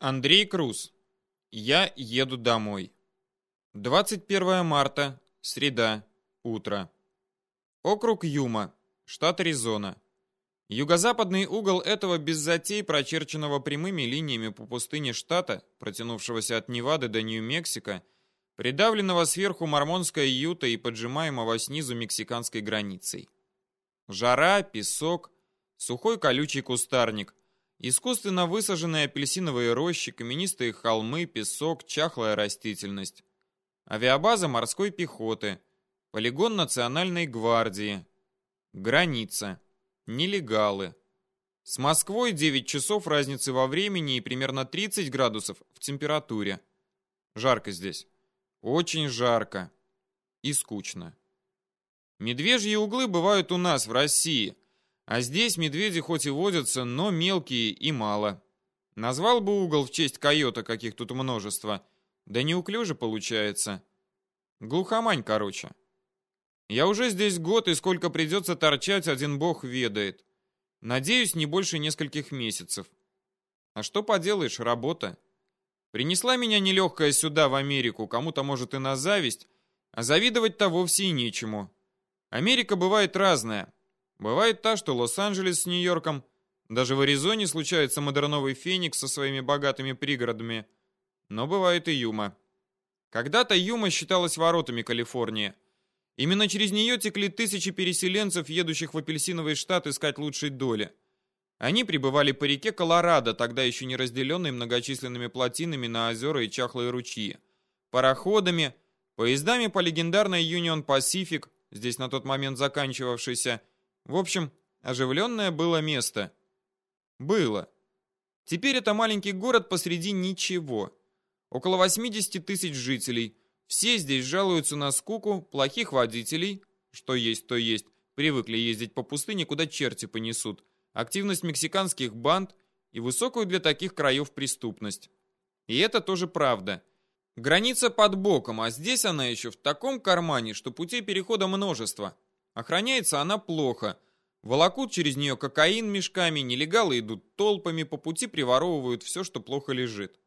Андрей Круз. Я еду домой. 21 марта, среда, утро. Округ Юма, штат Аризона. Юго-западный угол этого без затей, прочерченного прямыми линиями по пустыне штата, протянувшегося от Невады до Нью-Мексико, придавленного сверху мормонской Юта и поджимаемого снизу мексиканской границей. Жара, песок, сухой колючий кустарник, Искусственно высаженные апельсиновые рощи, каменистые холмы, песок, чахлая растительность. Авиабаза морской пехоты. Полигон Национальной гвардии. Граница. Нелегалы. С Москвой 9 часов разницы во времени и примерно 30 градусов в температуре. Жарко здесь. Очень жарко. И скучно. Медвежьи углы бывают у нас, в России – а здесь медведи хоть и водятся, но мелкие и мало. Назвал бы угол в честь койота, каких тут множество. Да неуклюже получается. Глухомань, короче. Я уже здесь год, и сколько придется торчать, один бог ведает. Надеюсь, не больше нескольких месяцев. А что поделаешь, работа. Принесла меня нелегкая сюда, в Америку, кому-то может и на зависть, а завидовать-то вовсе и нечему. Америка бывает разная. Бывает та, что Лос-Анджелес с Нью-Йорком, даже в Аризоне случается модерновый Феникс со своими богатыми пригородами, но бывает и Юма. Когда-то Юма считалась воротами Калифорнии. Именно через нее текли тысячи переселенцев, едущих в апельсиновый штат искать лучшей доли. Они прибывали по реке Колорадо, тогда еще не разделенной многочисленными плотинами на озера и чахлые ручьи, пароходами, поездами по легендарной Union Pacific, здесь на тот момент заканчивавшейся, в общем, оживленное было место. Было. Теперь это маленький город посреди ничего. Около 80 тысяч жителей. Все здесь жалуются на скуку, плохих водителей, что есть, то есть, привыкли ездить по пустыне, куда черти понесут, активность мексиканских банд и высокую для таких краев преступность. И это тоже правда. Граница под боком, а здесь она еще в таком кармане, что путей перехода множество. Охраняется она плохо. Волокут через нее кокаин мешками, нелегалы идут толпами, по пути приворовывают все, что плохо лежит.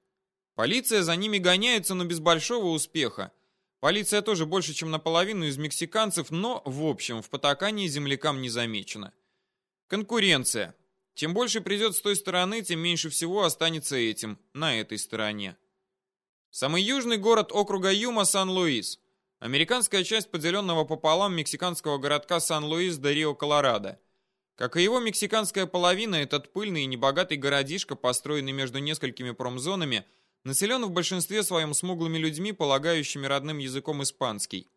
Полиция за ними гоняется, но без большого успеха. Полиция тоже больше, чем наполовину из мексиканцев, но, в общем, в потакании землякам не замечено. Конкуренция. Чем больше придет с той стороны, тем меньше всего останется этим, на этой стороне. Самый южный город округа Юма – Сан-Луис. Американская часть поделенного пополам мексиканского городка Сан-Луис до Рио-Колорадо. Как и его мексиканская половина, этот пыльный и небогатый городишко, построенный между несколькими промзонами, населен в большинстве своем смуглыми людьми, полагающими родным языком испанский.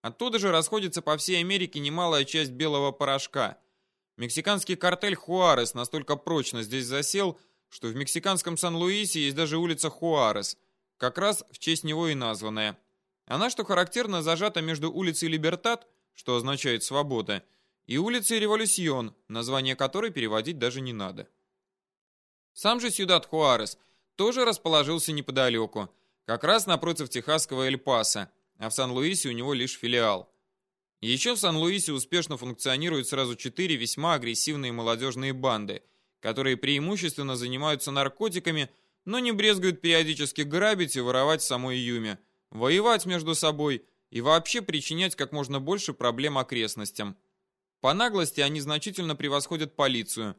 Оттуда же расходится по всей Америке немалая часть белого порошка. Мексиканский картель Хуарес настолько прочно здесь засел, что в мексиканском Сан-Луисе есть даже улица Хуарес, как раз в честь него и названная – она, что характерно, зажата между улицей Либертат, что означает «свобода», и улицей Революцион, название которой переводить даже не надо. Сам же Сьюдад Хуарес тоже расположился неподалеку, как раз напротив техасского Эль-Паса, а в Сан-Луисе у него лишь филиал. Еще в Сан-Луисе успешно функционируют сразу четыре весьма агрессивные молодежные банды, которые преимущественно занимаются наркотиками, но не брезгуют периодически грабить и воровать в самой Юме – воевать между собой и вообще причинять как можно больше проблем окрестностям. По наглости они значительно превосходят полицию,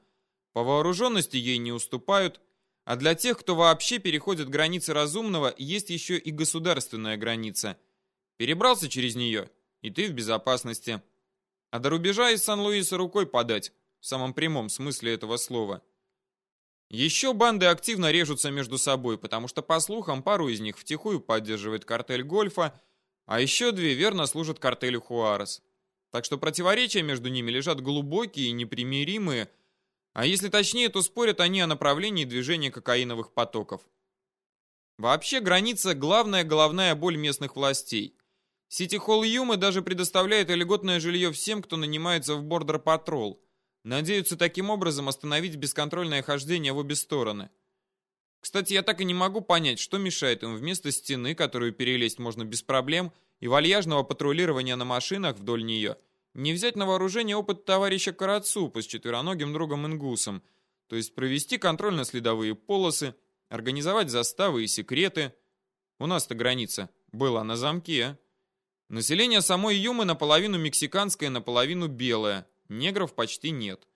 по вооруженности ей не уступают, а для тех, кто вообще переходит границы разумного, есть еще и государственная граница. Перебрался через нее, и ты в безопасности. А до рубежа из Сан-Луиса рукой подать, в самом прямом смысле этого слова – еще банды активно режутся между собой, потому что, по слухам, пару из них втихую поддерживает картель Гольфа, а еще две верно служат картелю Хуарес. Так что противоречия между ними лежат глубокие и непримиримые, а если точнее, то спорят они о направлении движения кокаиновых потоков. Вообще, граница – главная головная боль местных властей. Сити-холл Юмы даже предоставляет льготное жилье всем, кто нанимается в бордер-патрол – Надеются таким образом остановить бесконтрольное хождение в обе стороны. Кстати, я так и не могу понять, что мешает им вместо стены, которую перелезть можно без проблем, и вальяжного патрулирования на машинах вдоль нее, не взять на вооружение опыт товарища Карацупа с четвероногим другом Ингусом, то есть провести контрольно-следовые полосы, организовать заставы и секреты. У нас-то граница была на замке. Население самой Юмы наполовину мексиканское, наполовину белое. Негров почти нет.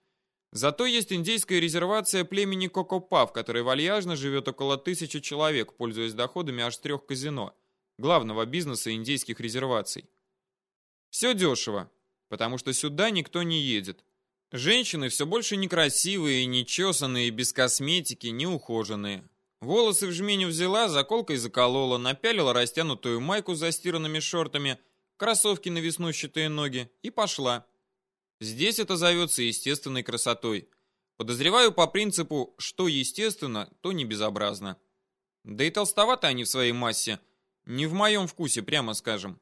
Зато есть индейская резервация племени Кокопа, в которой вальяжно живет около тысячи человек, пользуясь доходами аж трех казино, главного бизнеса индейских резерваций. Все дешево, потому что сюда никто не едет. Женщины все больше некрасивые, нечесанные, без косметики, неухоженные. Волосы в жменю взяла, заколкой заколола, напялила растянутую майку с застиранными шортами, кроссовки на веснущатые ноги и пошла. Здесь это зовется естественной красотой. Подозреваю по принципу «что естественно, то не безобразно». Да и толстоваты они в своей массе. Не в моем вкусе, прямо скажем.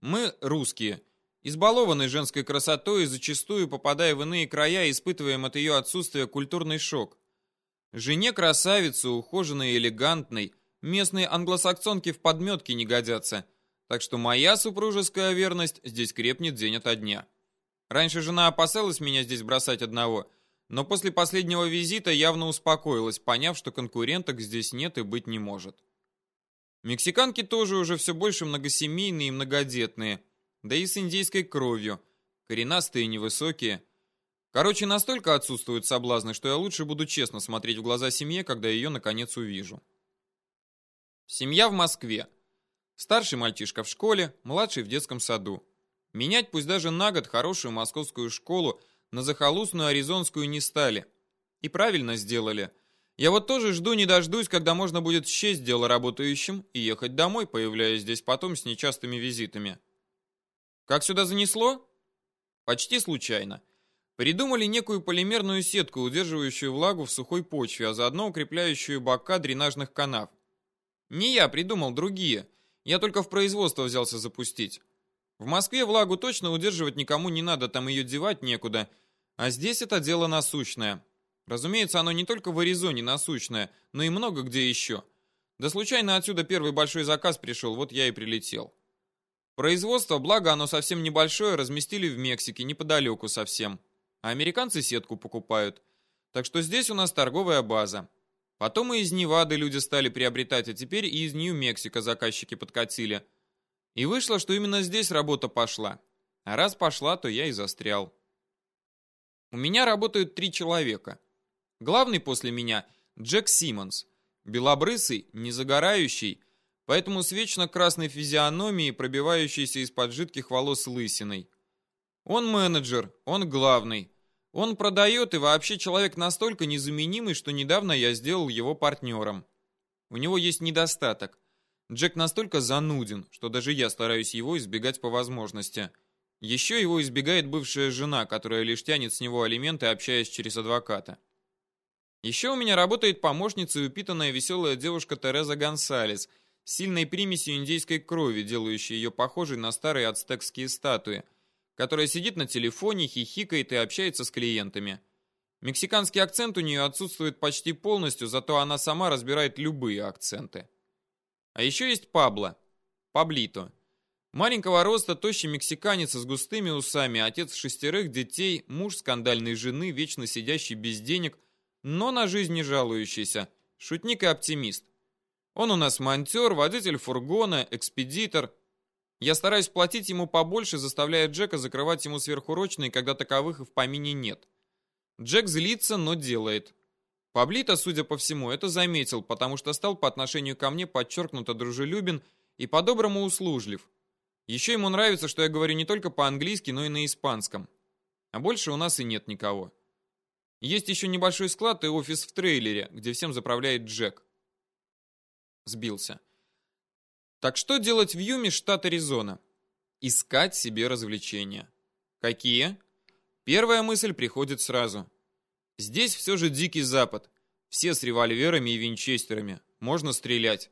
Мы, русские, избалованы женской красотой и зачастую, попадая в иные края, испытываем от ее отсутствия культурный шок. Жене красавицы, ухоженной и элегантной, местные англосаксонки в подметке не годятся, так что моя супружеская верность здесь крепнет день ото дня. Раньше жена опасалась меня здесь бросать одного, но после последнего визита явно успокоилась, поняв, что конкуренток здесь нет и быть не может. Мексиканки тоже уже все больше многосемейные и многодетные, да и с индейской кровью, коренастые и невысокие. Короче, настолько отсутствуют соблазны, что я лучше буду честно смотреть в глаза семье, когда ее наконец увижу. Семья в Москве. Старший мальчишка в школе, младший в детском саду. Менять пусть даже на год хорошую московскую школу на захолустную аризонскую не стали. И правильно сделали. Я вот тоже жду не дождусь, когда можно будет счесть дело работающим и ехать домой, появляясь здесь потом с нечастыми визитами. Как сюда занесло? Почти случайно. Придумали некую полимерную сетку, удерживающую влагу в сухой почве, а заодно укрепляющую бока дренажных канав. Не я придумал, другие. Я только в производство взялся запустить. В Москве влагу точно удерживать никому не надо, там ее девать некуда. А здесь это дело насущное. Разумеется, оно не только в Аризоне насущное, но и много где еще. Да случайно отсюда первый большой заказ пришел, вот я и прилетел. Производство, благо оно совсем небольшое, разместили в Мексике, неподалеку совсем. А американцы сетку покупают. Так что здесь у нас торговая база. Потом и из Невады люди стали приобретать, а теперь и из Нью-Мексико заказчики подкатили – и вышло, что именно здесь работа пошла. А раз пошла, то я и застрял. У меня работают три человека. Главный после меня Джек Симмонс. Белобрысый, не загорающий, поэтому с вечно красной физиономией, пробивающейся из-под жидких волос лысиной. Он менеджер, он главный. Он продает и вообще человек настолько незаменимый, что недавно я сделал его партнером. У него есть недостаток. Джек настолько зануден, что даже я стараюсь его избегать по возможности. Еще его избегает бывшая жена, которая лишь тянет с него алименты, общаясь через адвоката. Еще у меня работает помощница и упитанная веселая девушка Тереза Гонсалес, сильной примесью индейской крови, делающей ее похожей на старые ацтекские статуи, которая сидит на телефоне, хихикает и общается с клиентами. Мексиканский акцент у нее отсутствует почти полностью, зато она сама разбирает любые акценты. А еще есть Пабло. Паблито. Маленького роста, тощий мексиканец с густыми усами, отец шестерых детей, муж скандальной жены, вечно сидящий без денег, но на жизнь не жалующийся, шутник и оптимист. Он у нас монтер, водитель фургона, экспедитор. Я стараюсь платить ему побольше, заставляя Джека закрывать ему сверхурочные, когда таковых и в помине нет. Джек злится, но делает. Паблито, судя по всему, это заметил, потому что стал по отношению ко мне подчеркнуто дружелюбен и по-доброму услужлив. Еще ему нравится, что я говорю не только по-английски, но и на испанском. А больше у нас и нет никого. Есть еще небольшой склад и офис в трейлере, где всем заправляет Джек. Сбился. Так что делать в Юме, штат Аризона? Искать себе развлечения. Какие? Первая мысль приходит сразу – Здесь все же дикий запад. Все с револьверами и винчестерами. Можно стрелять.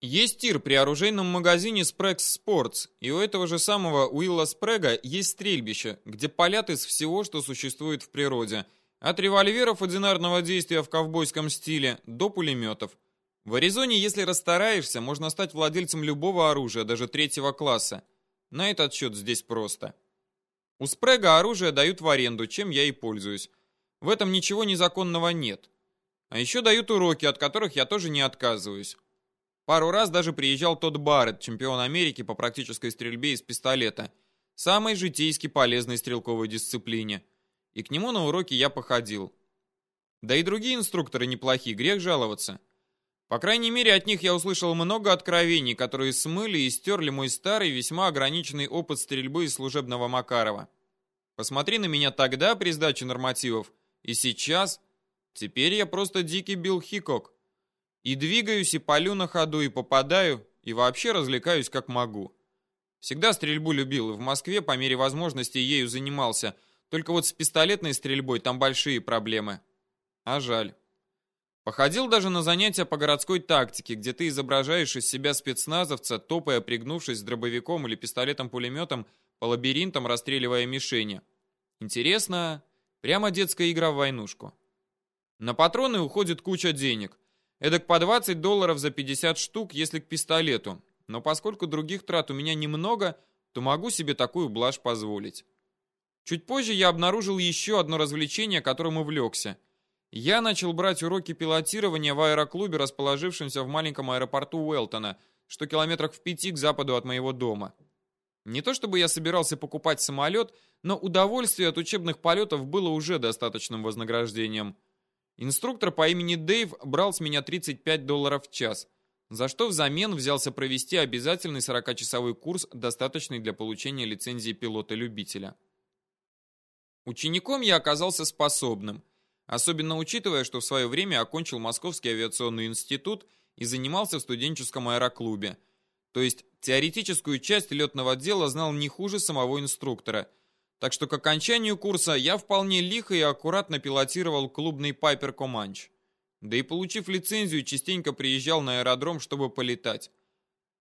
Есть тир при оружейном магазине Sprax Sports, и у этого же самого Уилла Спрега есть стрельбище, где палят из всего, что существует в природе. От револьверов одинарного действия в ковбойском стиле до пулеметов. В Аризоне, если расстараешься, можно стать владельцем любого оружия, даже третьего класса. На этот счет здесь просто. У Спрега оружие дают в аренду, чем я и пользуюсь. В этом ничего незаконного нет. А еще дают уроки, от которых я тоже не отказываюсь. Пару раз даже приезжал тот Барретт, чемпион Америки по практической стрельбе из пистолета, самой житейски полезной стрелковой дисциплине. И к нему на уроки я походил. Да и другие инструкторы неплохие, грех жаловаться. По крайней мере, от них я услышал много откровений, которые смыли и стерли мой старый, весьма ограниченный опыт стрельбы из служебного Макарова. Посмотри на меня тогда при сдаче нормативов, и сейчас. Теперь я просто дикий Билл Хикок. И двигаюсь, и полю на ходу, и попадаю, и вообще развлекаюсь как могу. Всегда стрельбу любил, и в Москве по мере возможности ею занимался. Только вот с пистолетной стрельбой там большие проблемы. А жаль. Походил даже на занятия по городской тактике, где ты изображаешь из себя спецназовца, топая пригнувшись с дробовиком или пистолетом-пулеметом по лабиринтам, расстреливая мишени. Интересно, прямо детская игра в войнушку. На патроны уходит куча денег. Эдак по 20 долларов за 50 штук, если к пистолету. Но поскольку других трат у меня немного, то могу себе такую блажь позволить. Чуть позже я обнаружил еще одно развлечение, которым увлекся – я начал брать уроки пилотирования в аэроклубе, расположившемся в маленьком аэропорту Уэлтона, что километрах в пяти к западу от моего дома. Не то чтобы я собирался покупать самолет, но удовольствие от учебных полетов было уже достаточным вознаграждением. Инструктор по имени Дэйв брал с меня 35 долларов в час, за что взамен взялся провести обязательный 40-часовой курс, достаточный для получения лицензии пилота-любителя. Учеником я оказался способным – особенно учитывая, что в свое время окончил Московский авиационный институт и занимался в студенческом аэроклубе. То есть теоретическую часть летного дела знал не хуже самого инструктора. Так что к окончанию курса я вполне лихо и аккуратно пилотировал клубный Пайпер Команч. Да и получив лицензию, частенько приезжал на аэродром, чтобы полетать.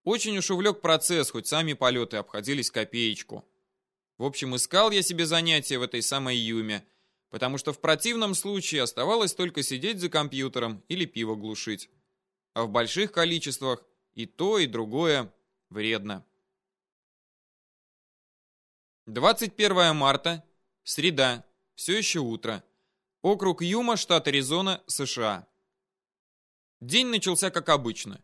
Очень уж увлек процесс, хоть сами полеты обходились копеечку. В общем, искал я себе занятия в этой самой Юме – потому что в противном случае оставалось только сидеть за компьютером или пиво глушить. А в больших количествах и то, и другое вредно. 21 марта, среда, все еще утро. Округ Юма, штат Аризона, США. День начался как обычно.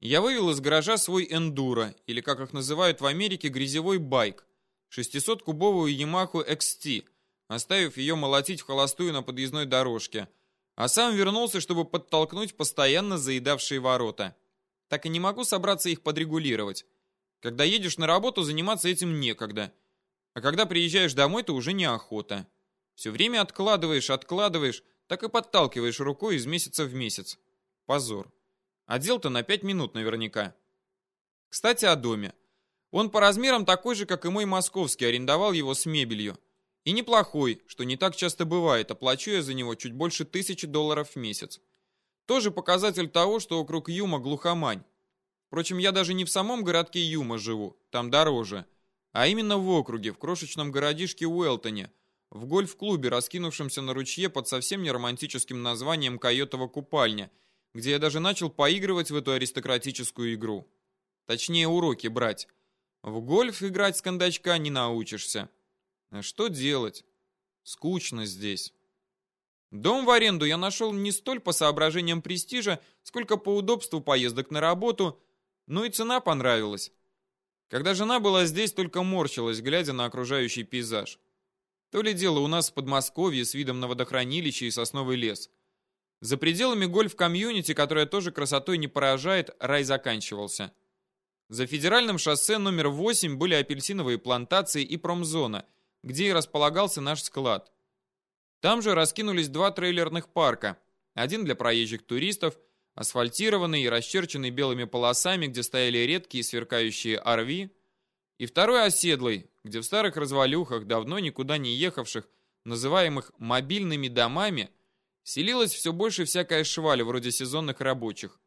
Я вывел из гаража свой эндуро, или как их называют в Америке, грязевой байк, 600-кубовую Yamaha XT, оставив ее молотить в холостую на подъездной дорожке, а сам вернулся, чтобы подтолкнуть постоянно заедавшие ворота. Так и не могу собраться их подрегулировать. Когда едешь на работу, заниматься этим некогда. А когда приезжаешь домой, то уже неохота. Все время откладываешь, откладываешь, так и подталкиваешь рукой из месяца в месяц. Позор. А дел-то на пять минут наверняка. Кстати, о доме. Он по размерам такой же, как и мой московский, арендовал его с мебелью. И неплохой, что не так часто бывает, оплачу я за него чуть больше тысячи долларов в месяц. Тоже показатель того, что округ Юма глухомань. Впрочем, я даже не в самом городке Юма живу, там дороже, а именно в округе, в крошечном городишке Уэлтоне, в гольф-клубе, раскинувшемся на ручье под совсем не романтическим названием Койотова купальня, где я даже начал поигрывать в эту аристократическую игру. Точнее, уроки брать. В гольф играть с кондачка не научишься. А что делать? Скучно здесь. Дом в аренду я нашел не столь по соображениям престижа, сколько по удобству поездок на работу, но и цена понравилась. Когда жена была здесь, только морщилась, глядя на окружающий пейзаж. То ли дело у нас в Подмосковье с видом на водохранилище и сосновый лес. За пределами гольф-комьюнити, которое тоже красотой не поражает, рай заканчивался. За федеральным шоссе номер 8 были апельсиновые плантации и промзона – где и располагался наш склад. Там же раскинулись два трейлерных парка. Один для проезжих туристов, асфальтированный и расчерченный белыми полосами, где стояли редкие сверкающие RV, и второй оседлый, где в старых развалюхах, давно никуда не ехавших, называемых мобильными домами, селилось все больше всякая шваль вроде сезонных рабочих.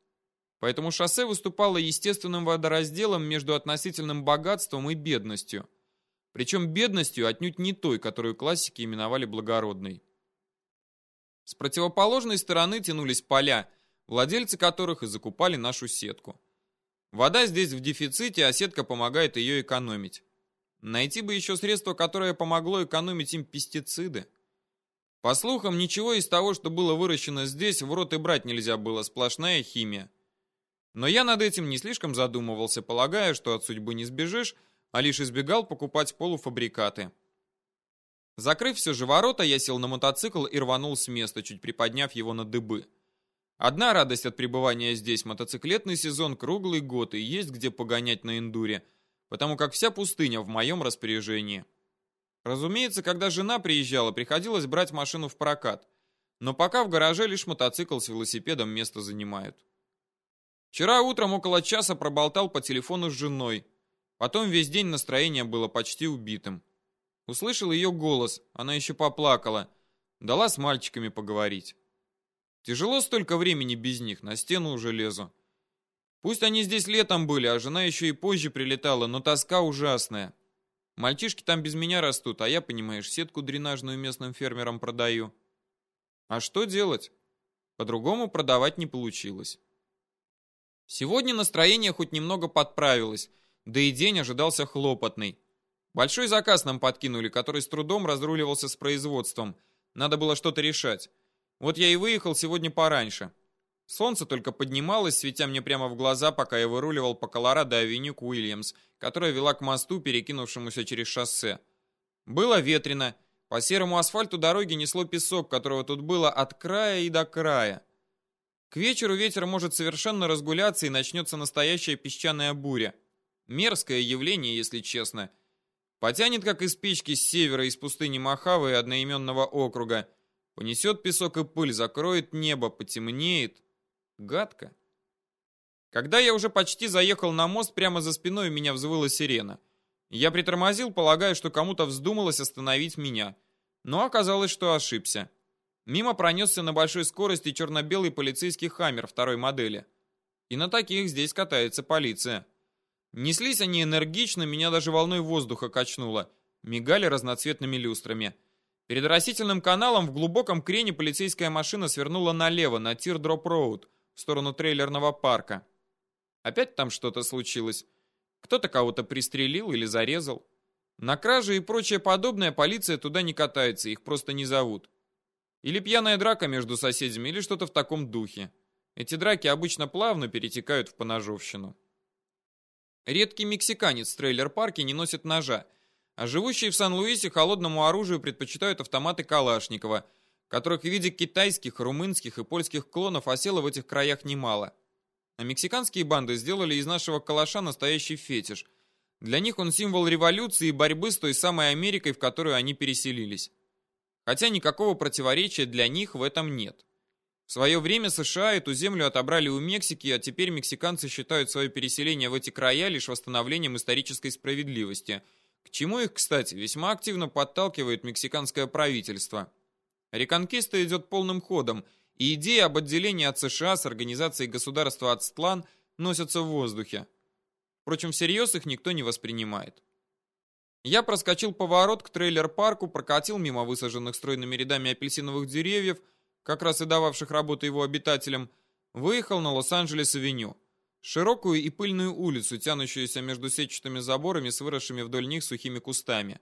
Поэтому шоссе выступало естественным водоразделом между относительным богатством и бедностью – причем бедностью отнюдь не той, которую классики именовали благородной. С противоположной стороны тянулись поля, владельцы которых и закупали нашу сетку. Вода здесь в дефиците, а сетка помогает ее экономить. Найти бы еще средство, которое помогло экономить им пестициды. По слухам, ничего из того, что было выращено здесь, в рот и брать нельзя было, сплошная химия. Но я над этим не слишком задумывался, полагая, что от судьбы не сбежишь, а лишь избегал покупать полуфабрикаты. Закрыв все же ворота, я сел на мотоцикл и рванул с места, чуть приподняв его на дыбы. Одна радость от пребывания здесь – мотоциклетный сезон круглый год и есть где погонять на эндуре, потому как вся пустыня в моем распоряжении. Разумеется, когда жена приезжала, приходилось брать машину в прокат, но пока в гараже лишь мотоцикл с велосипедом место занимают. Вчера утром около часа проболтал по телефону с женой, потом весь день настроение было почти убитым. Услышал ее голос, она еще поплакала, дала с мальчиками поговорить. Тяжело столько времени без них, на стену уже лезу. Пусть они здесь летом были, а жена еще и позже прилетала, но тоска ужасная. Мальчишки там без меня растут, а я, понимаешь, сетку дренажную местным фермерам продаю. А что делать? По-другому продавать не получилось. Сегодня настроение хоть немного подправилось, да и день ожидался хлопотный. Большой заказ нам подкинули, который с трудом разруливался с производством. Надо было что-то решать. Вот я и выехал сегодня пораньше. Солнце только поднималось, светя мне прямо в глаза, пока я выруливал по Колорадо-авеню к Уильямс, которая вела к мосту, перекинувшемуся через шоссе. Было ветрено. По серому асфальту дороги несло песок, которого тут было от края и до края. К вечеру ветер может совершенно разгуляться и начнется настоящая песчаная буря. Мерзкое явление, если честно. Потянет, как из печки с севера, из пустыни Махавы одноименного округа. Понесет песок и пыль, закроет небо, потемнеет. Гадко. Когда я уже почти заехал на мост, прямо за спиной у меня взвыла сирена. Я притормозил, полагая, что кому-то вздумалось остановить меня. Но оказалось, что ошибся. Мимо пронесся на большой скорости черно-белый полицейский «Хаммер» второй модели. И на таких здесь катается полиция. Неслись они энергично, меня даже волной воздуха качнуло. Мигали разноцветными люстрами. Перед оросительным каналом в глубоком крене полицейская машина свернула налево, на Тир-Дроп-Роуд, в сторону трейлерного парка. Опять там что-то случилось. Кто-то кого-то пристрелил или зарезал. На кражи и прочее подобное полиция туда не катается, их просто не зовут. Или пьяная драка между соседями, или что-то в таком духе. Эти драки обычно плавно перетекают в поножовщину. Редкий мексиканец в трейлер-парке не носит ножа, а живущие в Сан-Луисе холодному оружию предпочитают автоматы Калашникова, которых в виде китайских, румынских и польских клонов осело в этих краях немало. А мексиканские банды сделали из нашего калаша настоящий фетиш. Для них он символ революции и борьбы с той самой Америкой, в которую они переселились. Хотя никакого противоречия для них в этом нет. В свое время США эту землю отобрали у Мексики, а теперь мексиканцы считают свое переселение в эти края лишь восстановлением исторической справедливости – к чему их, кстати, весьма активно подталкивает мексиканское правительство. Реконкиста идет полным ходом, и идеи об отделении от США с организацией государства Ацтлан носятся в воздухе. Впрочем, всерьез их никто не воспринимает. Я проскочил поворот к трейлер-парку, прокатил мимо высаженных стройными рядами апельсиновых деревьев, как раз и дававших работу его обитателям, выехал на Лос-Анджелес-авеню. Широкую и пыльную улицу, тянущуюся между сетчатыми заборами с выросшими вдоль них сухими кустами.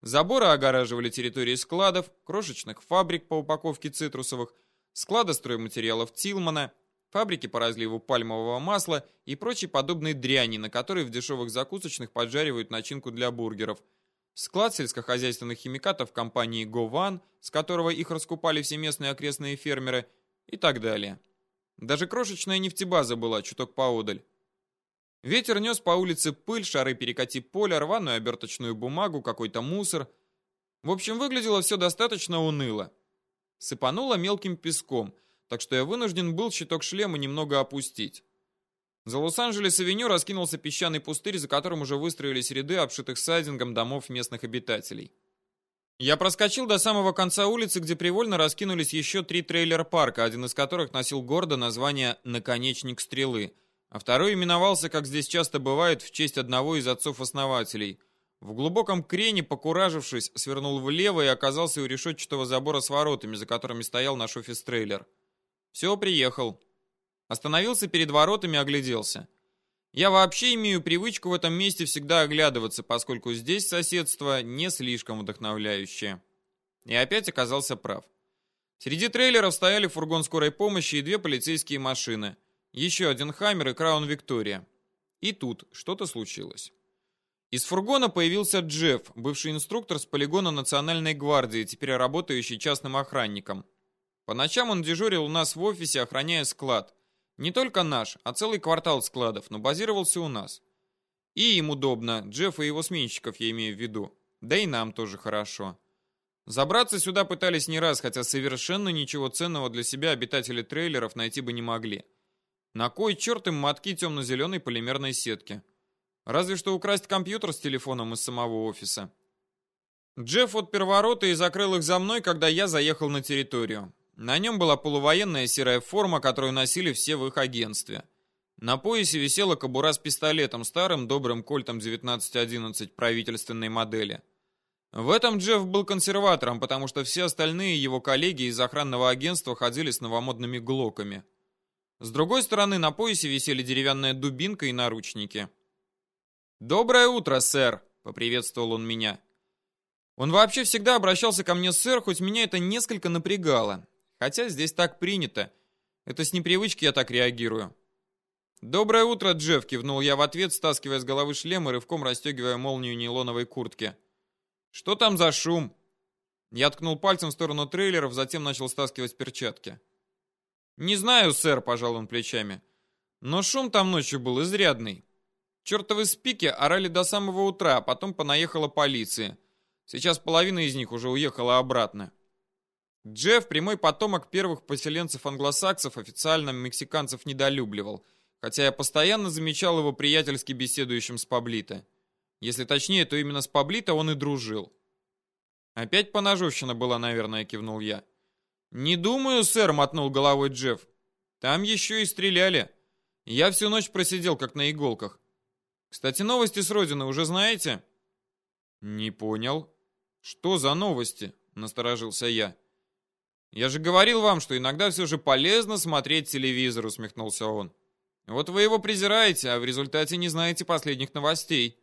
Заборы огораживали территории складов, крошечных фабрик по упаковке цитрусовых, склада стройматериалов Тилмана, фабрики по разливу пальмового масла и прочей подобной дряни, на которой в дешевых закусочных поджаривают начинку для бургеров, склад сельскохозяйственных химикатов компании Гован, с которого их раскупали все местные окрестные фермеры и так далее. Даже крошечная нефтебаза была чуток поодаль. Ветер нес по улице пыль, шары перекати поля, рваную оберточную бумагу, какой-то мусор. В общем, выглядело все достаточно уныло. Сыпануло мелким песком, так что я вынужден был щиток шлема немного опустить. За Лос-Анджелес-авеню раскинулся песчаный пустырь, за которым уже выстроились ряды обшитых сайдингом домов местных обитателей. Я проскочил до самого конца улицы, где привольно раскинулись еще три трейлер-парка, один из которых носил гордо название «Наконечник стрелы», а второй именовался, как здесь часто бывает, в честь одного из отцов-основателей. В глубоком крене, покуражившись, свернул влево и оказался у решетчатого забора с воротами, за которыми стоял наш офис-трейлер. Все, приехал. Остановился перед воротами, огляделся. Я вообще имею привычку в этом месте всегда оглядываться, поскольку здесь соседство не слишком вдохновляющее. И опять оказался прав. Среди трейлеров стояли фургон скорой помощи и две полицейские машины. Еще один «Хаммер» и «Краун Виктория». И тут что-то случилось. Из фургона появился Джефф, бывший инструктор с полигона Национальной гвардии, теперь работающий частным охранником. По ночам он дежурил у нас в офисе, охраняя склад. Не только наш, а целый квартал складов, но базировался у нас. И им удобно, Джефф и его сменщиков я имею в виду. Да и нам тоже хорошо. Забраться сюда пытались не раз, хотя совершенно ничего ценного для себя обитатели трейлеров найти бы не могли. На кой черт им мотки темно-зеленой полимерной сетки? Разве что украсть компьютер с телефоном из самого офиса. Джефф отпер ворота и закрыл их за мной, когда я заехал на территорию. На нем была полувоенная серая форма, которую носили все в их агентстве. На поясе висела кобура с пистолетом, старым добрым кольтом 1911 правительственной модели. В этом Джефф был консерватором, потому что все остальные его коллеги из охранного агентства ходили с новомодными глоками. С другой стороны, на поясе висели деревянная дубинка и наручники. «Доброе утро, сэр!» — поприветствовал он меня. Он вообще всегда обращался ко мне сэр, хоть меня это несколько напрягало. Хотя здесь так принято. Это с непривычки я так реагирую. «Доброе утро, Джефф!» — кивнул я в ответ, стаскивая с головы шлем и рывком расстегивая молнию нейлоновой куртки. «Что там за шум?» Я ткнул пальцем в сторону трейлеров, затем начал стаскивать перчатки. «Не знаю, сэр», — пожал он плечами. «Но шум там ночью был изрядный. Чертовы спики орали до самого утра, а потом понаехала полиция. Сейчас половина из них уже уехала обратно. Джефф, прямой потомок первых поселенцев-англосаксов, официально мексиканцев недолюбливал, хотя я постоянно замечал его приятельски беседующим с Паблито. Если точнее, то именно с Паблито он и дружил. «Опять поножовщина была, наверное», — кивнул я. «Не думаю, сэр», — мотнул головой Джефф. «Там еще и стреляли. Я всю ночь просидел, как на иголках. Кстати, новости с родины уже знаете?» «Не понял. Что за новости?» — насторожился я. «Я же говорил вам, что иногда все же полезно смотреть телевизор», — усмехнулся он. «Вот вы его презираете, а в результате не знаете последних новостей.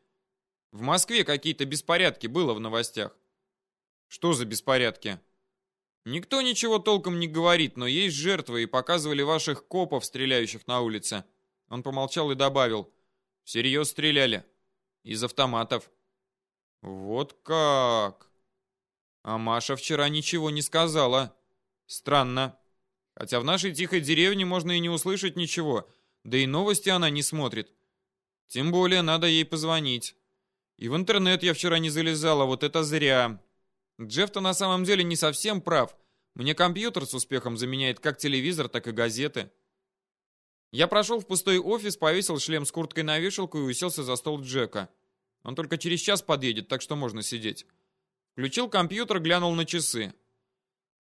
В Москве какие-то беспорядки было в новостях». «Что за беспорядки?» «Никто ничего толком не говорит, но есть жертвы, и показывали ваших копов, стреляющих на улице». Он помолчал и добавил. «Всерьез стреляли. Из автоматов». «Вот как?» А Маша вчера ничего не сказала. Странно. Хотя в нашей тихой деревне можно и не услышать ничего, да и новости она не смотрит. Тем более надо ей позвонить. И в интернет я вчера не залезала, вот это зря. Джефф-то на самом деле не совсем прав. Мне компьютер с успехом заменяет как телевизор, так и газеты. Я прошел в пустой офис, повесил шлем с курткой на вешалку и уселся за стол Джека. Он только через час подъедет, так что можно сидеть. Включил компьютер, глянул на часы.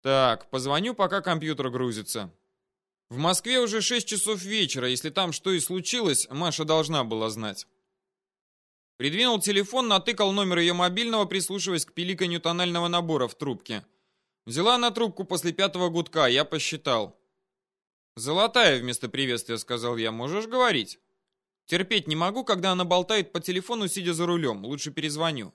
Так, позвоню, пока компьютер грузится. В Москве уже 6 часов вечера. Если там что и случилось, Маша должна была знать. Придвинул телефон, натыкал номер ее мобильного, прислушиваясь к пиликанью тонального набора в трубке. Взяла на трубку после пятого гудка, я посчитал. «Золотая вместо приветствия», — сказал я. «Можешь говорить?» «Терпеть не могу, когда она болтает по телефону, сидя за рулем. Лучше перезвоню».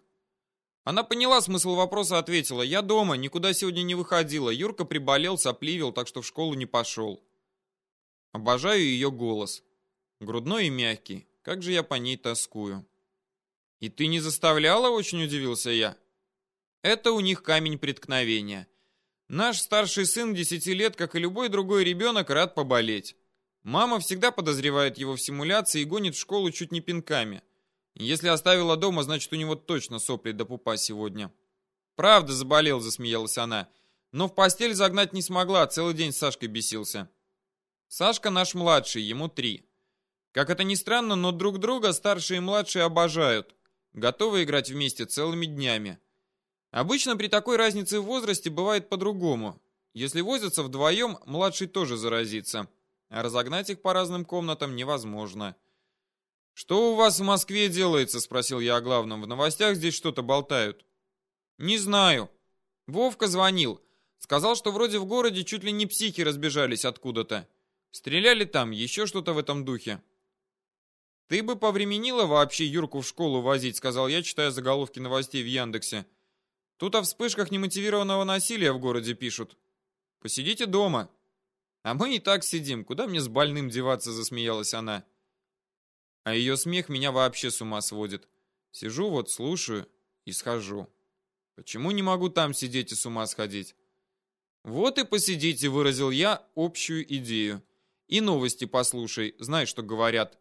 Она поняла смысл вопроса, ответила. «Я дома, никуда сегодня не выходила. Юрка приболел, сопливил, так что в школу не пошел». Обожаю ее голос. Грудной и мягкий. Как же я по ней тоскую. «И ты не заставляла?» — очень удивился я. Это у них камень преткновения. Наш старший сын десяти лет, как и любой другой ребенок, рад поболеть. Мама всегда подозревает его в симуляции и гонит в школу чуть не пинками. Если оставила дома, значит, у него точно сопли до пупа сегодня. Правда, заболел, засмеялась она. Но в постель загнать не смогла, целый день с Сашкой бесился. Сашка наш младший, ему три. Как это ни странно, но друг друга старшие и младшие обожают. Готовы играть вместе целыми днями. Обычно при такой разнице в возрасте бывает по-другому. Если возятся вдвоем, младший тоже заразится. А разогнать их по разным комнатам невозможно. «Что у вас в Москве делается?» — спросил я о главном. «В новостях здесь что-то болтают». «Не знаю». Вовка звонил. Сказал, что вроде в городе чуть ли не психи разбежались откуда-то. Стреляли там, еще что-то в этом духе. «Ты бы повременила вообще Юрку в школу возить», — сказал я, читая заголовки новостей в Яндексе. Тут о вспышках немотивированного насилия в городе пишут. Посидите дома. А мы и так сидим. Куда мне с больным деваться, засмеялась она. А ее смех меня вообще с ума сводит. Сижу вот, слушаю и схожу. Почему не могу там сидеть и с ума сходить? Вот и посидите, выразил я общую идею. И новости послушай, знаешь, что говорят.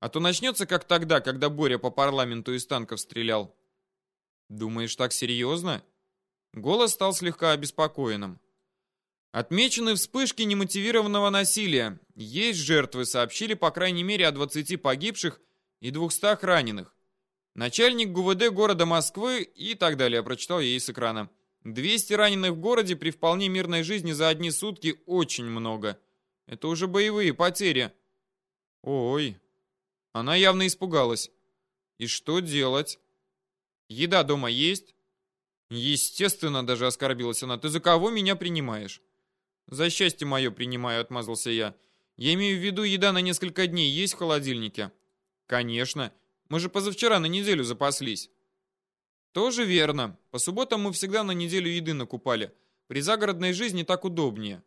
А то начнется как тогда, когда Боря по парламенту из танков стрелял. Думаешь, так серьезно? Голос стал слегка обеспокоенным. Отмечены вспышки немотивированного насилия. Есть жертвы, сообщили по крайней мере о 20 погибших и 200 раненых. Начальник ГУВД города Москвы и так далее, прочитал я ей с экрана. 200 раненых в городе при вполне мирной жизни за одни сутки очень много. Это уже боевые потери. Ой. Она явно испугалась. И что делать? Еда дома есть? Естественно, даже оскорбилась она. Ты за кого меня принимаешь? За счастье мое принимаю, отмазался я. Я имею в виду, еда на несколько дней есть в холодильнике? Конечно. Мы же позавчера на неделю запаслись. Тоже верно. По субботам мы всегда на неделю еды накупали. При загородной жизни так удобнее.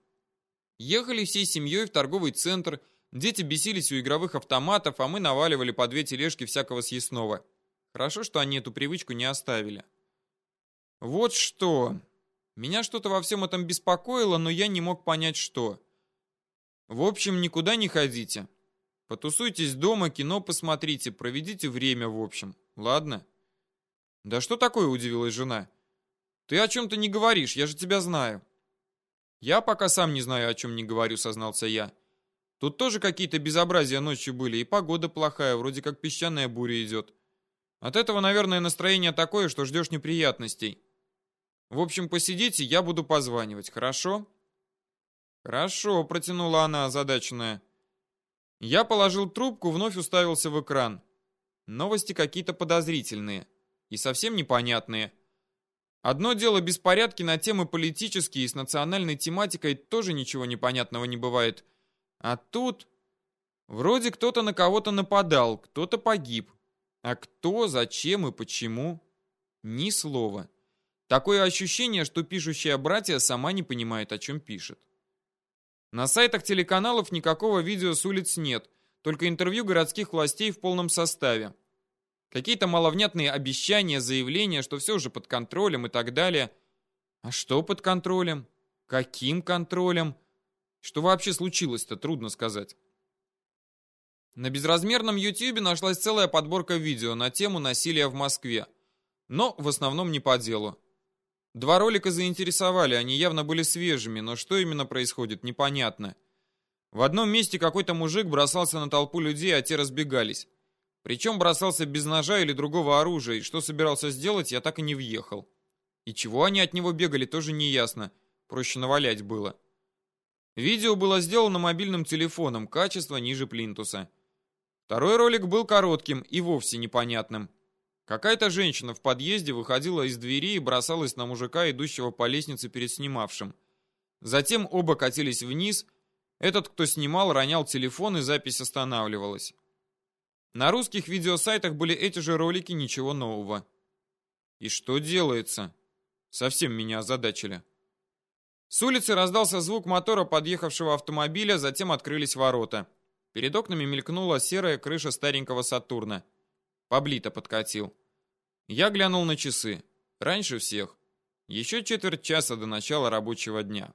Ехали всей семьей в торговый центр. Дети бесились у игровых автоматов, а мы наваливали по две тележки всякого съестного. Хорошо, что они эту привычку не оставили. Вот что. Меня что-то во всем этом беспокоило, но я не мог понять, что. В общем, никуда не ходите. Потусуйтесь дома, кино посмотрите, проведите время, в общем. Ладно? Да что такое, удивилась жена. Ты о чем-то не говоришь, я же тебя знаю. Я пока сам не знаю, о чем не говорю, сознался я. Тут тоже какие-то безобразия ночью были, и погода плохая, вроде как песчаная буря идет. От этого, наверное, настроение такое, что ждешь неприятностей. В общем, посидите, я буду позванивать, хорошо? Хорошо, протянула она озадаченная. Я положил трубку, вновь уставился в экран. Новости какие-то подозрительные и совсем непонятные. Одно дело беспорядки на темы политические и с национальной тематикой тоже ничего непонятного не бывает. А тут вроде кто-то на кого-то нападал, кто-то погиб. А кто, зачем и почему? Ни слова. Такое ощущение, что пишущая братья сама не понимает, о чем пишет. На сайтах телеканалов никакого видео с улиц нет, только интервью городских властей в полном составе. Какие-то маловнятные обещания, заявления, что все уже под контролем и так далее. А что под контролем? Каким контролем? Что вообще случилось-то, трудно сказать. На безразмерном YouTube нашлась целая подборка видео на тему насилия в Москве. Но в основном не по делу. Два ролика заинтересовали, они явно были свежими, но что именно происходит, непонятно. В одном месте какой-то мужик бросался на толпу людей, а те разбегались. Причем бросался без ножа или другого оружия, и что собирался сделать, я так и не въехал. И чего они от него бегали, тоже не ясно. Проще навалять было. Видео было сделано мобильным телефоном, качество ниже плинтуса. Второй ролик был коротким и вовсе непонятным. Какая-то женщина в подъезде выходила из двери и бросалась на мужика, идущего по лестнице перед снимавшим. Затем оба катились вниз. Этот, кто снимал, ронял телефон, и запись останавливалась. На русских видеосайтах были эти же ролики, ничего нового. И что делается? Совсем меня озадачили. С улицы раздался звук мотора подъехавшего автомобиля, затем открылись ворота. Перед окнами мелькнула серая крыша старенького Сатурна. Паблито подкатил. Я глянул на часы. Раньше всех. Еще четверть часа до начала рабочего дня.